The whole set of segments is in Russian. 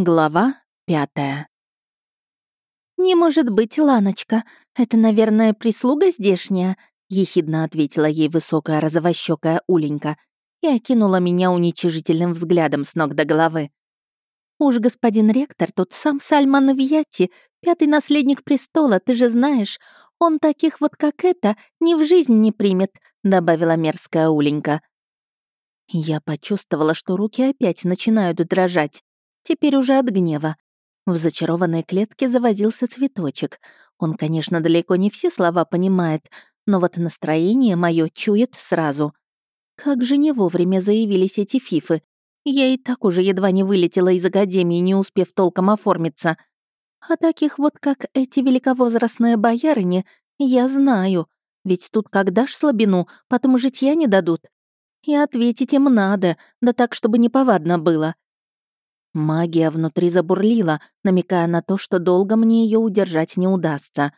Глава пятая. «Не может быть, Ланочка. Это, наверное, прислуга здешняя», — ехидно ответила ей высокая розовощёкая Уленька и окинула меня уничижительным взглядом с ног до головы. «Уж господин ректор тут сам Сальман Вьятти, пятый наследник престола, ты же знаешь, он таких вот, как это, ни в жизнь не примет», — добавила мерзкая Уленька. Я почувствовала, что руки опять начинают дрожать теперь уже от гнева. В зачарованной клетке завозился цветочек. Он, конечно, далеко не все слова понимает, но вот настроение мое чует сразу. Как же не вовремя заявились эти фифы. Я и так уже едва не вылетела из академии, не успев толком оформиться. А таких вот, как эти великовозрастные боярыни, я знаю. Ведь тут как дашь слабину, потом житья не дадут. И ответить им надо, да так, чтобы неповадно было. Магия внутри забурлила, намекая на то, что долго мне ее удержать не удастся.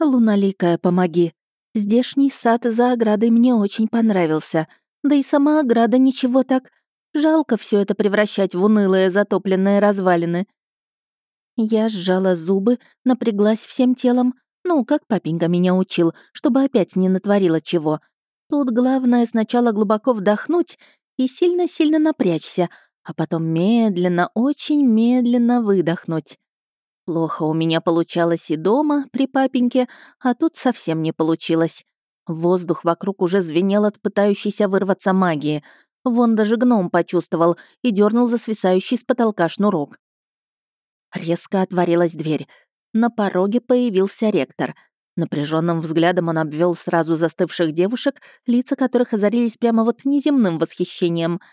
«Луналикая, помоги!» Здешний сад за оградой мне очень понравился. Да и сама ограда ничего так. Жалко все это превращать в унылые затопленные развалины. Я сжала зубы, напряглась всем телом. Ну, как папенька меня учил, чтобы опять не натворила чего. Тут главное сначала глубоко вдохнуть и сильно-сильно напрячься, а потом медленно, очень медленно выдохнуть. Плохо у меня получалось и дома, при папеньке, а тут совсем не получилось. Воздух вокруг уже звенел от пытающейся вырваться магии. Вон даже гном почувствовал и дернул за свисающий с потолка шнурок. Резко отворилась дверь. На пороге появился ректор. Напряженным взглядом он обвел сразу застывших девушек, лица которых озарились прямо вот неземным восхищением —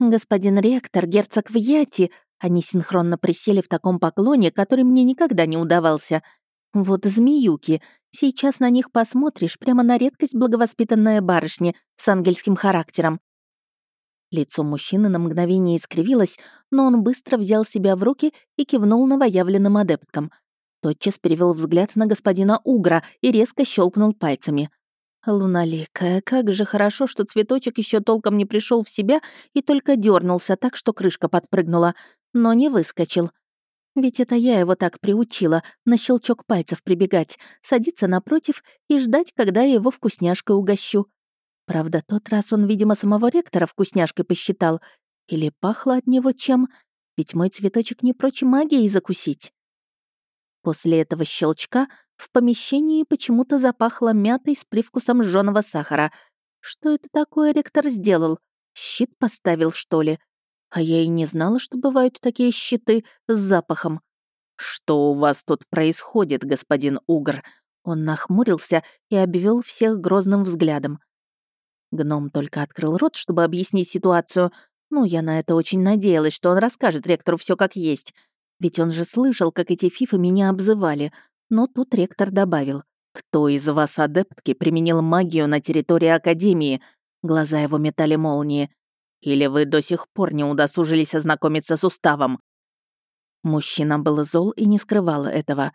«Господин ректор, герцог Вьяти...» Они синхронно присели в таком поклоне, который мне никогда не удавался. Вот змеюки. Сейчас на них посмотришь, прямо на редкость благовоспитанная барышня с ангельским характером. Лицо мужчины на мгновение искривилось, но он быстро взял себя в руки и кивнул новоявленным адепткам. Тотчас перевел взгляд на господина Угра и резко щелкнул пальцами. Луналикая, как же хорошо, что цветочек еще толком не пришел в себя и только дернулся так, что крышка подпрыгнула, но не выскочил. Ведь это я его так приучила, на щелчок пальцев прибегать, садиться напротив и ждать, когда я его вкусняшкой угощу. Правда, тот раз он, видимо, самого ректора вкусняшкой посчитал. Или пахло от него чем, ведь мой цветочек не прочь магией закусить. После этого щелчка в помещении почему-то запахло мятой с привкусом жжёного сахара. Что это такое ректор сделал? Щит поставил, что ли? А я и не знала, что бывают такие щиты с запахом. «Что у вас тут происходит, господин Угр?» Он нахмурился и обвел всех грозным взглядом. Гном только открыл рот, чтобы объяснить ситуацию. Ну, я на это очень надеялась, что он расскажет ректору все как есть. Ведь он же слышал, как эти фифы меня обзывали — но тут ректор добавил. «Кто из вас, адептки, применил магию на территории Академии?» Глаза его метали молнии. «Или вы до сих пор не удосужились ознакомиться с уставом?» Мужчина был зол и не скрывал этого.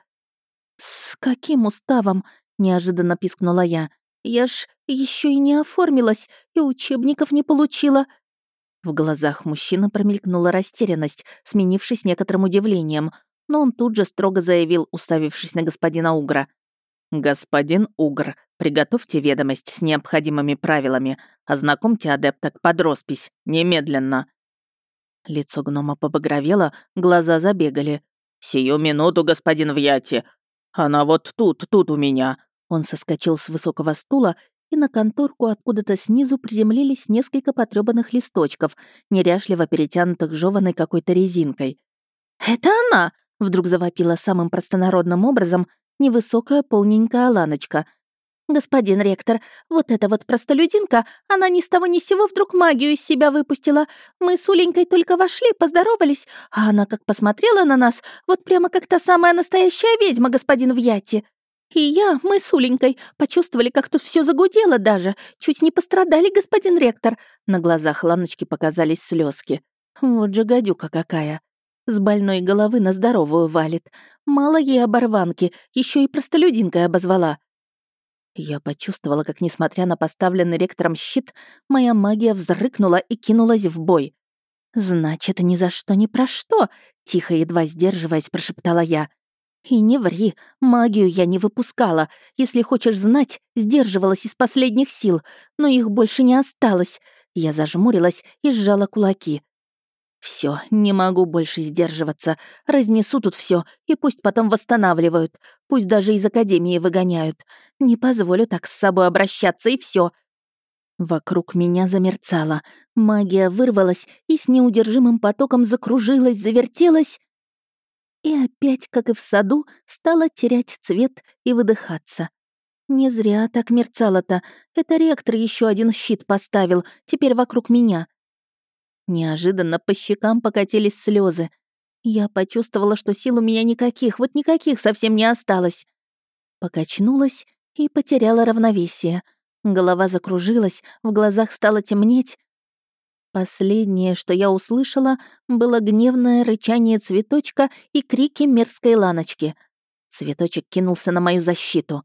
«С каким уставом?» — неожиданно пискнула я. «Я ж еще и не оформилась, и учебников не получила». В глазах мужчины промелькнула растерянность, сменившись некоторым удивлением — но он тут же строго заявил, уставившись на господина Угра. «Господин Угр, приготовьте ведомость с необходимыми правилами, ознакомьте адепток под роспись, немедленно». Лицо гнома побагровело, глаза забегали. «Сию минуту, господин Вьяти! Она вот тут, тут у меня!» Он соскочил с высокого стула, и на конторку откуда-то снизу приземлились несколько потрёбанных листочков, неряшливо перетянутых жёваной какой-то резинкой. «Это она!» Вдруг завопила самым простонародным образом невысокая полненькая Аланочка. «Господин ректор, вот эта вот простолюдинка, она ни с того ни сего вдруг магию из себя выпустила. Мы с Уленькой только вошли, поздоровались, а она как посмотрела на нас, вот прямо как та самая настоящая ведьма, господин Вьяти. И я, мы с Уленькой, почувствовали, как тут все загудело даже. Чуть не пострадали, господин ректор». На глазах Ланочки показались слезки. «Вот же гадюка какая!» С больной головы на здоровую валит. Мало ей оборванки, еще и простолюдинкой обозвала. Я почувствовала, как, несмотря на поставленный ректором щит, моя магия взрыкнула и кинулась в бой. «Значит, ни за что ни про что», — тихо, едва сдерживаясь, прошептала я. «И не ври, магию я не выпускала. Если хочешь знать, сдерживалась из последних сил, но их больше не осталось». Я зажмурилась и сжала кулаки. Все, не могу больше сдерживаться. Разнесу тут все, и пусть потом восстанавливают. Пусть даже из академии выгоняют. Не позволю так с собой обращаться, и все. Вокруг меня замерцало. Магия вырвалась и с неудержимым потоком закружилась, завертелась. И опять, как и в саду, стала терять цвет и выдыхаться. Не зря так мерцало-то. Это ректор еще один щит поставил, теперь вокруг меня. Неожиданно по щекам покатились слезы. Я почувствовала, что сил у меня никаких, вот никаких совсем не осталось. Покачнулась и потеряла равновесие — Голова закружилась, в глазах стало темнеть. Последнее, что я услышала, было гневное рычание цветочка и крики мерзкой ланочки. Цветочек кинулся на мою защиту.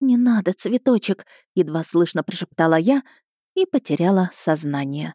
«Не надо, цветочек!» — едва слышно прошептала я и потеряла сознание.